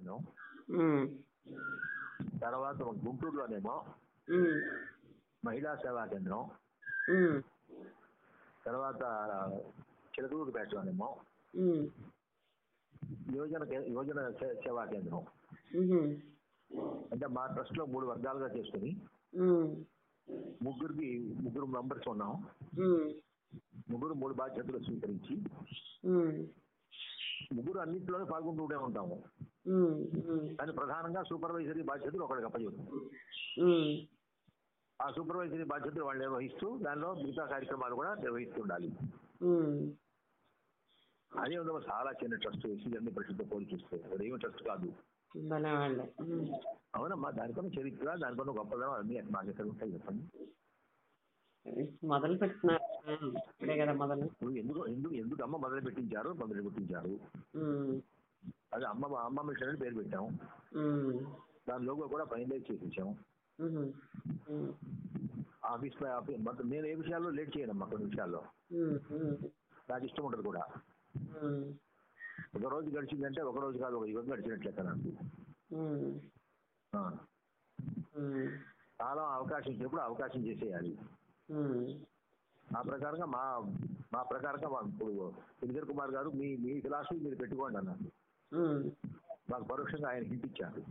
ఉమ్, తర్వాత గుంటూరులోనేమో మహిళా సేవా కేంద్రం. తర్వాత చిలకలూరుపేటలోనేమో ఉమ్, యువజన యువజన సేవా కేంద్రం. అంటే మా ట్రస్ట్లో మూడు వర్గాలుగా చేసుకుని ముగ్గురికి ముగ్గురు మెంబర్స్ ఉన్నాం. ముగ్గురు మూడు బాధ్యతలు స్వీకరించి ముగ్గురు అన్నింటిలోనే పాల్గొంటూనే ఉంటాము. కానీ ప్రధానంగా సూపర్వైజరీ బాధ్యతలు ఒకరికి అప్పచెబుతాం ఉమ్, ఆ సూపర్వైజరీ బాధ్యతలు వాళ్ళు నిర్వహిస్తూ దానిలో మిగతా కార్యక్రమాలు కూడా నిర్వహిస్తుండాలి. అదే ఉందో చాలా చిన్న ట్రస్ట్ అన్ని పరిషత్తో పోలి చూస్తే. అది ఏమి ట్రస్ట్ కాదు. అవునమ్మా దానికన్నా చరిత్ర దానికన్నా గొప్పదనం అన్ని మాకు ఎక్కడ ఉంటాయి చెప్పండి. మొదలు కదా మొదలు. ఇప్పుడు ఎందుకు ఎందుకు ఎందుకు అమ్మ మొదలు పెట్టించారు మొదలు పెట్టించారు అది అమ్మ అమ్మ మిషన్ అని పేరు పెట్టాం. ఉమ్, దాని లోగో కూడా ఫైనలైజ్ చేసేసాం ఉహుం, ఉమ్, ఆఫీస్ మొత్తం నేను ఏ విషయాల్లో లేట్ చేయనమ్మా కొన్ని విషయాల్లో? నాకు ఇష్టం ఉండదు కూడా. ఒక రోజు గడిచిందంటే ఒక రోజు కాదు ఒక యుగం గడిచినట్లు నాకు. చాలా అవకాశం ఇచ్చినప్పుడు అవకాశం చేసేయాలి. ఆ ప్రకారంగా మా మా ప్రకారంగా ఇప్పుడు శ్రీధర్ కుమార్ గారు మీ మీ ఫిలాసఫీ మీరు పెట్టుకోండి అన్నారు మాకు పరోక్షంగా ఆయన హింట్ ఇచ్చారు.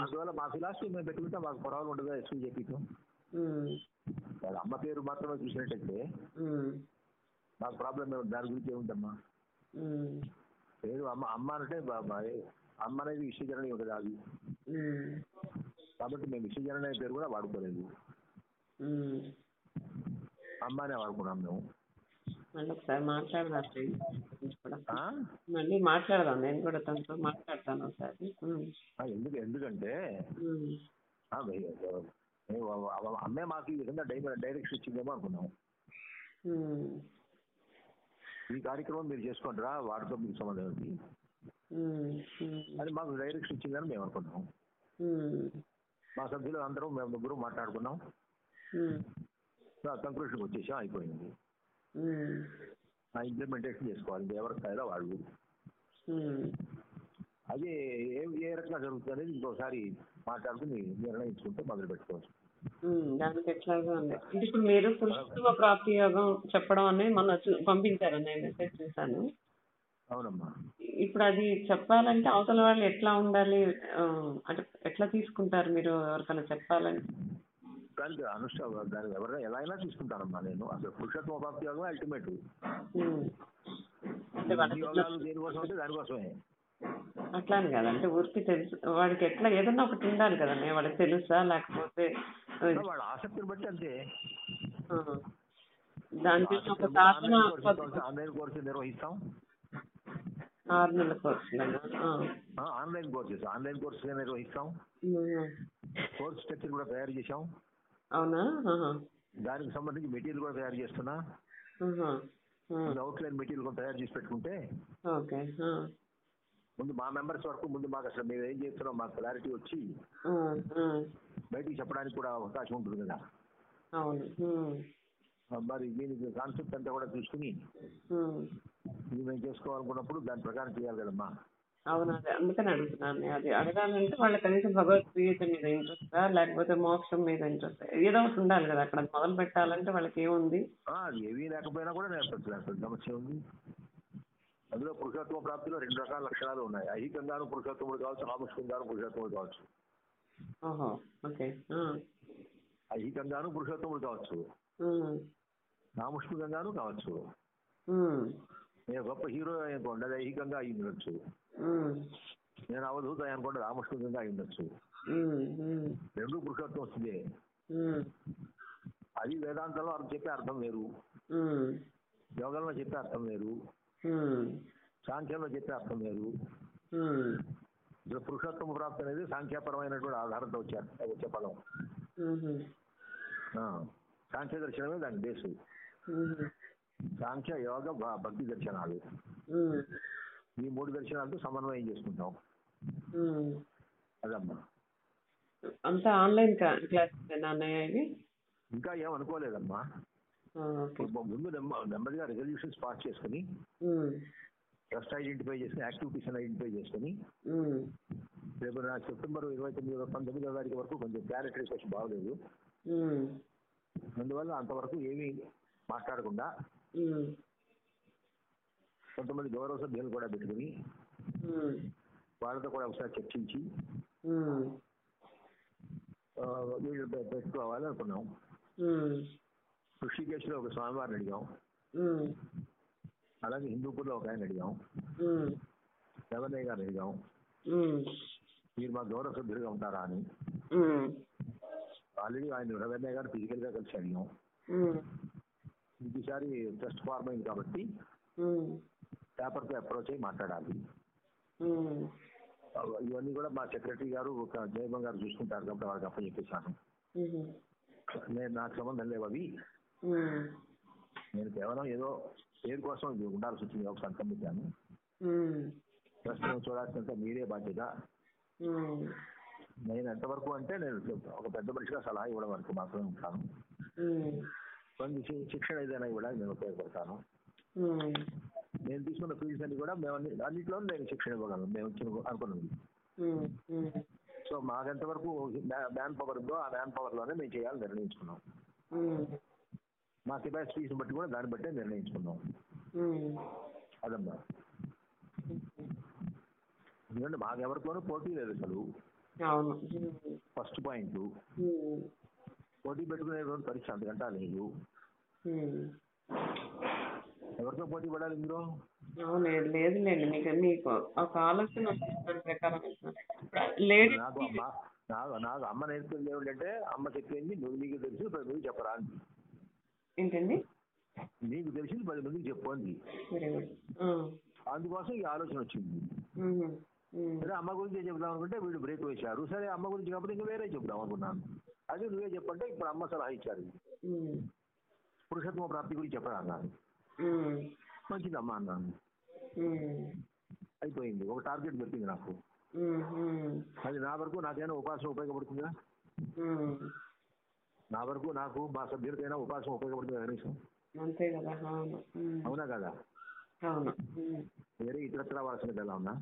అందువల్ల మా ఫిలాసఫీ మేము పెట్టుకుంటే మాకు పొరవలు ఉండదు ఎస్వి చెప్పితో అమ్మ పేరు మాత్రమే చూసినట్టయితే మాకు ప్రాబ్లం దాని గురించి ఏముందమ్మా? పేరు అమ్మ అమ్మ అంటే అమ్మ అనేది విశ్వజనని ఒకటి అది కాబట్టి మేము విశ్వజనని పేరు కూడా వాడుకోలేదు. అనే వాడుకున్నాం మేము మళ్ళీ ఒకసారి మాట్లాడదాం ఫ్రెండ్? మళ్ళీ మాట్లాడదాం నేను కూడా తనతో మాట్లాడతాను ఒకసారి. ఎందుకు ఎందుకంటే అమ్మే మాకు ఈ విధంగా డైరెక్షన్ ఇచ్చిందేమో అనుకున్నాం. ఈ కార్యక్రమం మీరు చేసుకుంటారా వాటితో మీకు సంబంధం ఏంటి అని మాకు డైరెక్షన్ ఇచ్చిందని మేము అనుకున్నాం. మా సభ్యులు అందరం మేము ముగ్గురు మాట్లాడుకున్నాం. ఉమ్, కంక్లూషన్కి వచ్చేసాం అయిపోయింది. ఇంప్లిమెంటేషన్ చేసుకోవాలి. ఎవరి వాళ్ళు. ఉమ్. అది ఏ ఏ రకంగా జరుగుతుంది అనేది ఇంకోసారి మాట్లాడుకుని నిర్ణయించుకుంటే మొదలు పెట్టుకోవచ్చు. దానికి ఎట్లాగా ఉంది అంటే ఇప్పుడు మీరు పురుషోత్తమ ప్రాప్తి యోగం చెప్పడం అనేది మొన్న పంపించారు. నేను మెసేజ్ చూసాను అవునమ్మా. ఇప్పుడు అది చెప్పాలంటే అవతల వాళ్ళు ఎట్లా ఉండాలి? అంటే ఎట్లా తీసుకుంటారు మీరు ఎవరికైనా చెప్పాలంటే? దానికి అనుష్ఠ దానికి ఎవరైనా ఎలా అయినా తీసుకుంటానమ్మా నేను. అసలు పురుషత్వ ప్రాప్తి యోగం అల్టిమేట్ యోగాలు దేనికోసం అంటే దానికోసమే. అట్లా అని కాదు అంటే ఊరికి తెలుసు వాడికి ఎట్లా ఏదన్నా ఒకటి ఉండాలి కదండి వాడికి తెలుసా లేకపోతే వాళ్ళ ఆసక్తిని బట్టి అంతే. ఆ, దానికి ఒక సాధన ఆన్లైన్ కోర్సు ఆన్లైన్ కోర్సు నిర్వహిస్తాం. ఆరు నెలల కోర్సు ఆ, ఆన్లైన్ కోర్సెస్. ఆన్లైన్ కోర్సెస్ నిర్వహిస్తాం. కోర్స్ స్ట్రక్చర్ కూడా తయారు చేశాం. అవునా. దానికి సంబంధించి మెటీరియల్ కూడా తయారు చేస్తున్నా ఆహా. ఆ, అవుట్లైన్ మెటీరియల్ కూడా తయారు చేసి పెట్టుకుంటే ఓకే. ముందు మా మెంబర్స్ వరకు ముందు మాకు అసలు మేము ఏం చేస్తున్నాం మాకు క్లారిటీ వచ్చి. బయటికి చెప్పడానికి కూడా అవకాశం ఉంటుంది కదా మరి దీనికి కాన్సెప్ట్ అంతా కూడా చూసుకుని. ఇది మేము చేసుకోవాలనుకున్నప్పుడు దాని ప్రకారం చేయాలి కదమ్మా అవును అదే. అందుకని అడుగుతున్నాను. అది అడగాలంటే వాళ్ళ కనీసం భగవద్గీత మీద ఇంట్రెస్టా లేకపోతే మోక్షం మీద ఇంట్రెస్ట్? ఏదో ఒకటి ఉండాలి కదా. అక్కడ మొదలు పెట్టాలంటే వాళ్ళకి ఏముంది? ఆ, లేకపోయినా కూడా సమస్య ఉంది? అందులో పురుషత్వ ప్రాప్తిలో రెండు రకాల లక్షణాలు ఉన్నాయి. ఐహికంగాను పురుషత్వముడు కావచ్చు ఆముష్కంగాను పురుషత్వముడు కావచ్చు. ఓహో ఓకే. ఆ. ఐహికంగాను పురుషోత్తముడు కావచ్చు. నాముష్మికంగాను కావచ్చు. నేను గొప్ప హీరో అనుకోండి అది ఐహికంగా అయి ఉండొచ్చు. నేను అవధూత అనుకోండి నాముష్మికంగా అయి ఉండొచ్చు. రెండు పురుషత్వం వస్తుంది. అది వేదాంతంలో అర్థం చెప్పే అర్థం వేరు. యోగంలో చెప్పే అర్థం వేరు. సాంఖ్యంలో చెప్పే అర్థం వేరు. పురుషోత్తమ ప్రాప్తి అనేది సాంఖ్యపరమైనటువంటి ఆధారంతో వచ్చే వచ్చే ఆ, సాంఖ్య దర్శనమే దాని బేసు. సాంఖ్య యోగ భక్తి దర్శనాలు. ఈ మూడు దర్శనాలతో సమన్వయం చేసుకుంటాం. అదమ్మా. అంతా ఆన్లైన్ క్లాసెస్ ఇంకా ఏం అనుకోలేదమ్మా. ముందు నెమ్మ- నెమ్మదిగా రెజల్యూషన్స్ పాస్ చేసుకుని ట్రస్ట్ ఐడెంటిఫై చేసుకుని యాక్టివిటీస్ ఐడెంటిఫై చేసుకుని రేపు నా సెప్టెంబర్ ఇరవై తొమ్మిది పంతొమ్మిదో తారీఖు వరకు కొంచెం క్లారిటీ కొంచెం బాగలేదు. అందువల్ల అంతవరకు ఏమీ మాట్లాడకుండా కొంతమంది గౌరవ సభ్యులు కూడా పెట్టుకుని వాళ్ళతో కూడా ఒకసారి చర్చించి వీళ్ళు పెట్టుకోవాలి అనుకున్నాం. ఋషికేశ్లో ఒక స్వామివారిని అడిగాం. అలాగే హిందూపూర్లో ఒక ఆయన అడిగాం. ఉమ్, రవణయ్య గారిని అడిగాం. మీరు మా గౌరవ సభ్యులుగా ఉంటారా అని. ఆల్రెడీ ఆయన రవణయ్య గారు ఫిజికల్గా కలిసి అడిగాం. ఈసారి ట్రస్ట్ ఫార్మ్ అయింది కాబట్టి ఉమ్, పేపర్తో అప్రోచ్ అయ్యి మాట్లాడాలి. ఇవన్నీ కూడా మా సెక్రటరీ గారు ఒక జయభం గారు చూసుకుంటారు కాబట్టి వాళ్ళకి అప్ప చెప్పేశాను. నేను నాకు సంబంధం లేవు అవి. నేను కేవలం ఏదో పేరు కోసం ఇది ఉండాల్సి వచ్చింది ఒక ఉమ్, ప్రస్తుతం చూడాల్సినంత మీరే బాధ్యత. నేను ఎంతవరకు అంటే నేను ఒక పెద్ద మనిషిగా సలహా ఇవ్వడం వరకు మాత్రమే ఉంటాను. కొన్ని శిక్షణ ఏదైనా ఇవ్వడానికి నేను ఉపయోగపడతాను. నేను తీసుకున్న ఫీల్డ్స్ అన్ని కూడా మేము అన్ని అన్నింటిలో నేను శిక్షణ ఇవ్వగలను. మేము అనుకున్నది. సో మాకెంతవరకు మ్యాన్ పవర్ ఉందో ఆ మ్యాన్ పవర్లోనే మేము చేయాలని నిర్ణయించుకున్నాం. మా కెపాసిటీస్ బట్టి కూడా దాన్ని బట్టే నిర్ణయించుకున్నాం. అదమ్మా. ఎందుకంటే మాకెవరితోనూ పోటీ లేదు అసలు. First point. పోటీ పెట్టుకునేటువంటి పరీక్ష అంతకంటా లేదు. ఎవరితో పోటీ పడాలి ఇందులో? అవును లేదులేండి మీకు మీకు ఒక ఆలోచన వచ్చింది దాని ప్రకారం. లేడీ నాకు అమ్మ నాకు నాకు అమ్మ నేర్పింది ఏమిటంటే అమ్మ చెప్పింది నువ్వు నీకు తెలిసి పది మందికి చెప్పరా అంది. ఏంటండి? నీకు తెలిసింది పది మందికి చెప్పు అంది. అందుకోసం ఈ ఆలోచన వచ్చింది. సరే అమ్మ గురించి చెప్దాం అనుకుంటే వీళ్ళు బ్రేక్ వేశారు. సరే అమ్మ గురించి కాకపోతే ఇంకా వేరే చెప్దాం అనుకున్నాను. అదే నువ్వే చెప్పంటే ఇప్పుడు అమ్మ సలహా ఇచ్చారు. పురుషత్వ ప్రాప్తి గురించి చెప్పరా అన్నాను మంచిదమ్మా అన్నాను అయిపోయింది. ఒక టార్గెట్ దొరికింది నాకు. అది నా వరకు నాకైనా ఉపాసన ఉపయోగపడుతుందా? నా వరకు నాకు మా సభ్యులకైనా ఉపాసన ఉపయోగపడుతుందా కనీసం? అంతే కదా అవును. కదా? అవును. వేరే ఇతరత్ర వాసన ఎలా ఉన్నా?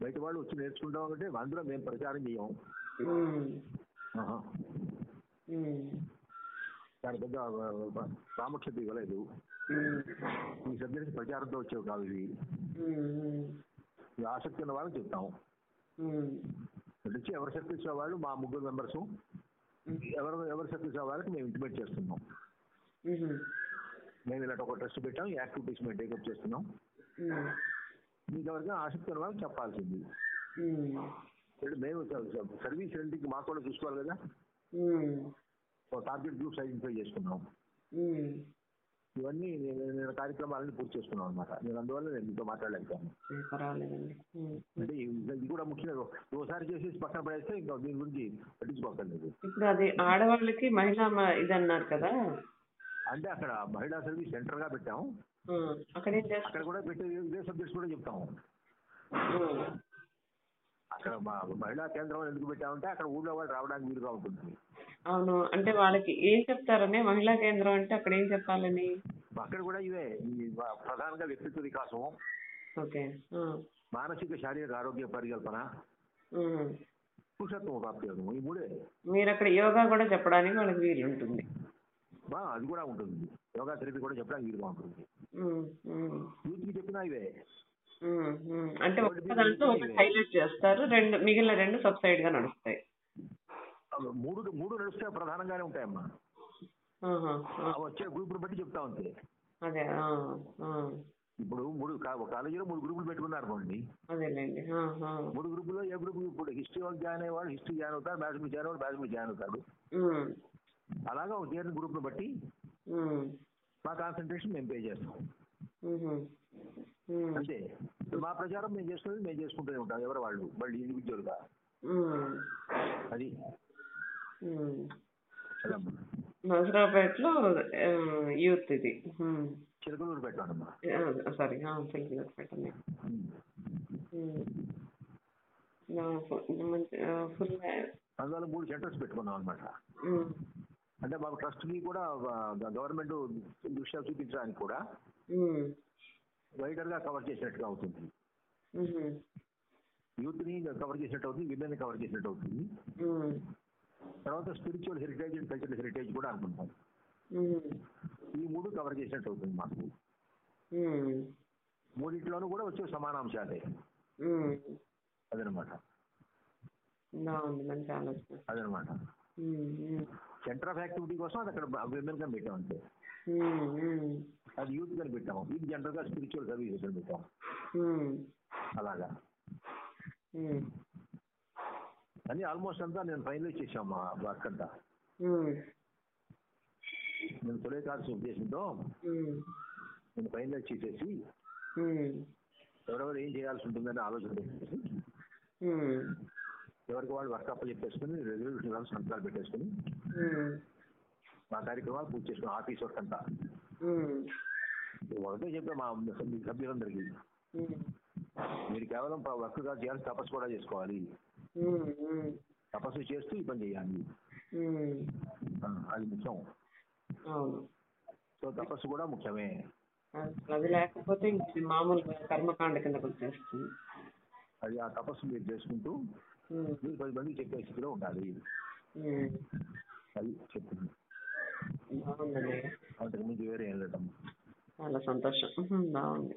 బయట వాళ్ళు వచ్చి నేర్చుకుంటాం అంటే అందులో మేము ప్రచారం చేయం. దాని పెద్ద ప్రాముఖ్యత ఇవ్వలేదు. ఈ సబ్జెక్ట్ ప్రచారంతో వచ్చేవి కావు ఇవి ఆసక్తి ఉన్న వాళ్ళకి చెప్తాం. వచ్చి ఎవరు ఇచ్చే వాళ్ళు? మా ముగ్గురు మెంబర్స్. ఎవరు ఎవరు ఇచ్చే వాళ్ళకి మేము ఇంటిమేట్ చేస్తున్నాం. మేము. ఇలాంటి ఒక ట్రస్ట్ పెట్టాం యాక్టివిటీస్ మేము టేకప్ చేస్తున్నాం. మీకు ఎవరికైనా ఆసక్తి ఉన్న వాళ్ళకి చెప్పాల్సింది. మేము. సర్వీస్ రెండింటికి మాకు కూడా చూసుకోవాలి కదా. టార్గెట్ గ్రూప్స్ ఐడెంటిఫై చేసుకున్నాం. ఇవన్నీ నేను నేను కార్యక్రమాలను పూర్తి చేసుకున్నాం అనమాట నేను అందువల్ల నేను మీతో మాట్లాడలేకపోయాను. అంటే ఇది కూడా ముఖ్యంగా ఓసారి చేసేసి పక్కన పడేస్తే ఇంకా దీని గురించి పట్టించుకోకండి ఇప్పుడు అది ఆడవాళ్ళకి మహిళా ఇది అన్నారు కదా? అంటే అక్కడ మహిళా సర్వీస్ సెంటర్గా పెట్టాము. అక్కడ కూడా పెట్టి ఇదే సబ్జెక్ట్స్ కూడా చెప్తాము. అక్కడ మహిళా కేంద్రం ఎందుకు పెట్టామంటే అక్కడ ఊళ్ళో వాళ్ళు రావడానికి వీలుగా ఉంటుంది. అవును. అంటే వాళ్ళకి ఏం చెప్తారని మహిళా కేంద్రం అంటే అక్కడ ఏం చెప్పాలని? అక్కడ కూడా ఇవే. ఈ వ- ప్రధానంగా వ్యక్తిత్వ వికాసం ఓకే. ఆ, మానసిక శారీరక ఆరోగ్య పరికల్పన ఉమ్. పురుషత్వం ప్రాప్తియోగం ఈ మూడే. మీరు అక్కడ యోగా కూడా చెప్పడానికి వాళ్ళకి వీలు ఉంటుంది. బా అది కూడా ఉంటుంది. యోగా థెరపీ కూడా చెప్పడానికి వీలుగా ఉంటుంది ఉమ్, ఉమ్, యూత్కి చెప్పినా ఇవే. అంటే ఒక్క దాంట్లో ఒకటి హైలైట్ చేస్తారు. రెండు మిగిలిన రెండు సబ్సైడ్గా నడుస్తాయి. మూడు మూడు నడిస్తే ప్రధానంగానే ఉంటాయమ్మా. వచ్చే గ్రూపులు బట్టి చెప్తా ఆ, ఇప్పుడు మూడు కాలేజీలో మూడు గ్రూపులు పెట్టుకున్నారు అనుకోండి. మూడు గ్రూపుల్లో ఏ గ్రూప్ ఇప్పుడు హిస్టరీ వాళ్ళు జాయిన్ అయ్యేవాడు హిస్టరీ జాయిన్ అవుతారు మ్యాథ్స్ జాయిన్ అవ్వడు మ్యాథ్స్ జాయిన్ అవుతాడు ఉమ్, అలాగా ఒక చేరిన గ్రూప్ను బట్టి మా కాన్సన్ట్రేషన్ మేము పే చేస్తాం. అంతే. మా ప్రచారం మేము చేసుకునేది మేము చేసుకుంటూనే ఉంటాం ఎవరు వాళ్ళు వాళ్ళు ఇండివిజువల్గా. అది. ఆ, యూత్ ఇది. ఉమ్. చిలకలూరు పెట్టానమ్మా ఆ, సారీ తెలుగు పెట్టండి ఫుల్ అందువల్ల మూడు సెంటర్స్ పెట్టుకున్నాం అనమాట అంటే మాకు ట్రస్ట్కి కూడా గవర్నమెంట్ దృష్ట్యా చూపించడానికి కూడా వైడర్గా కవర్ చేసినట్టుగా అవుతుంది. ఉహు, యూత్ని కవర్ చేసినట్టు అవుతుంది విమెన్ కవర్ చేసినట్టు అవుతుంది. తర్వాత spiritual heritage and cultural heritage కూడా అనుకుంటాం. ఈ మూడు కవర్ చేసినట్టు అవుతుంది మాకు. మూడింటిలోనూ కూడా వచ్చే సమానాంశాలే. అదనమాట. అదనమాట. సెంటర్ ఆఫ్ యాక్టివిటీ కోసం అది అక్కడ విమెన్గా పెట్టాం అంతే. అది యూత్గా పెట్టాము. ఇది జనరల్గా స్పిరిచువల్ సర్వీసెస్ అని పెట్టాం. ఉమ్, అలాగా. అని ఆల్మోస్ట్ అంతా నేను ఫైనలైజ్ చేశాం మా వర్క్ అంతా నేను తొలే కాల్సిన ఉద్దేశంతో నేను ఫైనలైజ్ చేసేసి ఎవరెవరు ఏం చేయాల్సి ఉంటుందని ఆలోచన ఉమ్, ఎవరికి వాళ్ళు వర్క్ అప్ చెప్పేసుకుని రెజల్యూషన్ సంతకాలు పెట్టేసుకుని మా కార్యక్రమాలు పూర్తి చేసుకుని ఆఫీస్ వర్క్ అంతా ఒకటే చెప్పా మా సభ్యు- సభ్యులందరికీ మీరు కేవలం వర్క్ కాదు చేయాలి తపస్సు కూడా చేసుకోవాలి తపస్సు చేస్తూ ఈ పని చేయాలి అది ముఖ్యం. అవును. సో తపస్సు కూడా ముఖ్యమే. అది లేకపోతే మామూలు కర్మకాండ కిందకు వచ్చేస్తుంది అది ఆ తపస్సు మీరు చేసుకుంటూ మీరు పది మందికి చెప్పే స్థితిలో ఉండాలి. అది చెప్తుంది అంతకు వేరే ఏం లేదమ్మా చాలా సంతోషం. బాగుంది.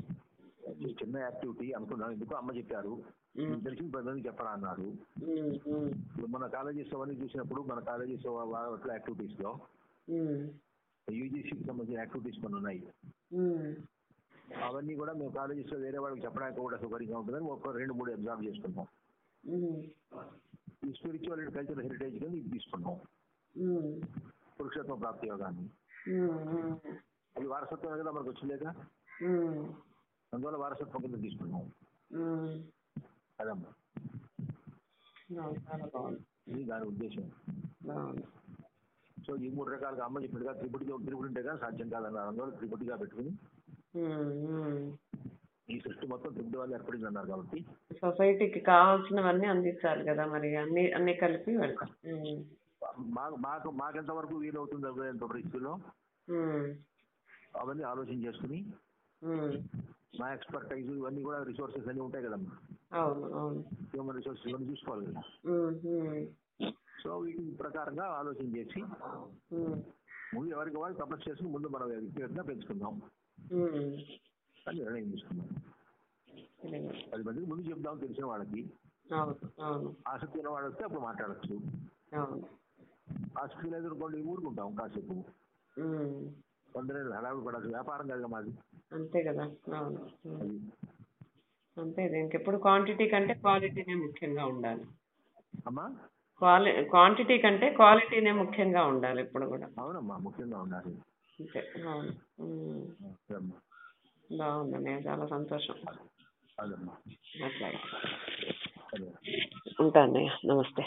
చిన్న యాక్టివిటీ అనుకున్నాను. ఎందుకు అమ్మ చెప్పారు. పది మందికి చెప్పరా అన్నారు మన కాలేజెస్ అవన్నీ చూసినప్పుడు మన కాలేజెస్ వాటిలో యాక్టివిటీస్లో యూజీసీకి సంబంధించిన యాక్టివిటీస్ కొన్ని ఉన్నాయి. అవన్నీ కూడా మేము కాలేజెస్లో వేరే వాళ్ళకి చెప్పడానికి కూడా సౌకర్యంగా ఉంటుందని ఒక రెండు మూడు అబ్జర్వ్ చేసుకుంటాం ఈ స్పిరిచువల్ అండ్ కల్చరల్ హెరిటేజ్ కింద ఇది తీసుకున్నాం. పురుషత్వ ప్రాప్తి యోగాన్ని. అది వారసత్వం కదా మనకు వచ్చిందేగా అందువల్ల వారసత్వం కింద తీసుకున్నాం. ఇది దాని ఉద్దేశం. సో ఈ మూడు రకాలుగా అమ్మ చెప్పినట్టుగా త్రిపుటి త్రిపుటి ఉంటే కానీ సాధ్యం కాదన్నారు అందువల్ల త్రిపుటిగా పెట్టుకుని. ఈ సృష్టి మొత్తం త్రిపుటి వల్ల ఏర్పడింది అన్నారు కాబట్టి సొసైటీకి కావాల్సినవన్నీ అందించాలి కదా మరి అన్ని అన్ని కలిపి మాకు మాకు మాకెంత వరకు వీలవుతుంది పరిస్థితుల్లో అవన్నీ ఆలోచన చేసుకుని. మా ఎక్స్పర్టైజ్ ఇవన్నీ కూడా రిసోర్సెస్ అన్నీ ఉంటాయి కదమ్మా. అవును అవును. హ్యూమన్ రిసోర్సెస్ ఇవన్నీ చూసుకోవాలి కదా. సో వీటి ప్రకారంగా ఆలోచన చేసి ముందు ఎవరికి వాళ్ళు తపస్సు చేసుకుని ముందు మనం వ్యక్తిగతంగా పెంచుకుందాం. అని నిర్ణయం తీసుకున్నాం. పది మందికి ముందు చెప్దాం తెలిసిన వాళ్ళకి. ఆసక్తి ఉన్న వాళ్ళు వస్తే అప్పుడు మాట్లాడచ్చు. ఆసక్తి లేదు అనుకోండి ఊరుకుంటాం కాసేపు. కొందరు హడావిడి పడాల్సి వ్యాపారం కాదు మాది. అంతే కదా. అవును. అంతే ఇంకెప్పుడు క్వాంటిటీ కంటే క్వాలిటీనే ముఖ్యంగా ఉండాలి. అమ్మా? క్వాలి క్వాంటిటీ కంటే క్వాలిటీనే ముఖ్యంగా ఉండాలి ఇప్పుడు కూడా. అవునమ్మా ముఖ్యంగా ఉండాలి. అంతే. అవును. బాగుందండి. చాలా సంతోషం. అదమ్మా అట్లా అదే. ఉంటాను నమస్తే.